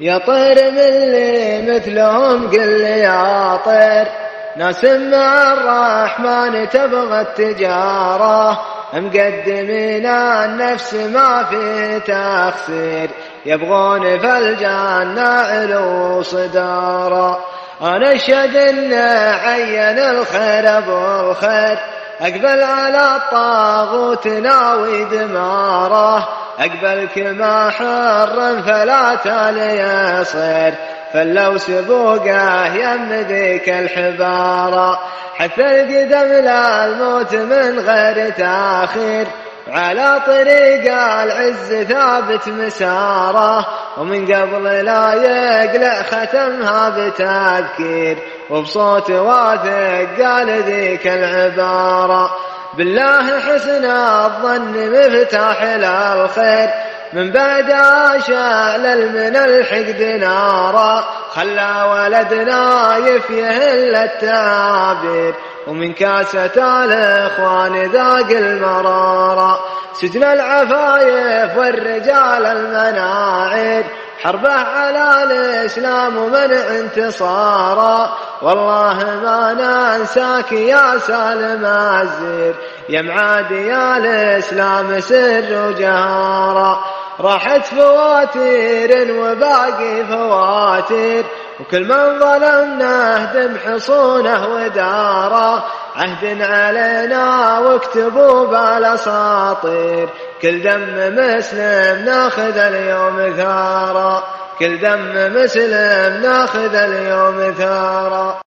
يا طير اللي مثلهم قل لي يا طير. ناس مع الرحمن تبغى التجارة مقدمين النفس ما في تخسير. يبغون في الجنة علو صدارة. أنا أشهد إن عين الخير أبو الخير. أقبل على الطاغوت ناوي دمارة. أقبل كما حر فلا تالي يصير فلو سبوقه يم ذيك الحبارة حتى القدم للموت من غير تأخير على طريق العز ثابت مساره. ومن قبل لا يقلع ختمها بتذكير وبصوت واثق قال ذيك العبارة. بالله حسن الظن مفتاح للخير من بعد شعل من الحقد نارا. خلى ولدنا يفيه التعابير. ومن كاسة الإخوان ذاق المرارة سجن العفايف والرجال المناعير. حربه على الإسلام ومنع انتصاره. والله ما ننساك يا سالم الزير. يا معادي يا الإسلام سر وجهارة. راحت فواتير وباقي فواتير. وكل من ظلم نهدم حصونه وداره عهد علينا واكتبوا بالأساطير. كل دم مسلم ناخذ اليوم ثارا. كل دم مسلم ناخذ اليوم ثارا.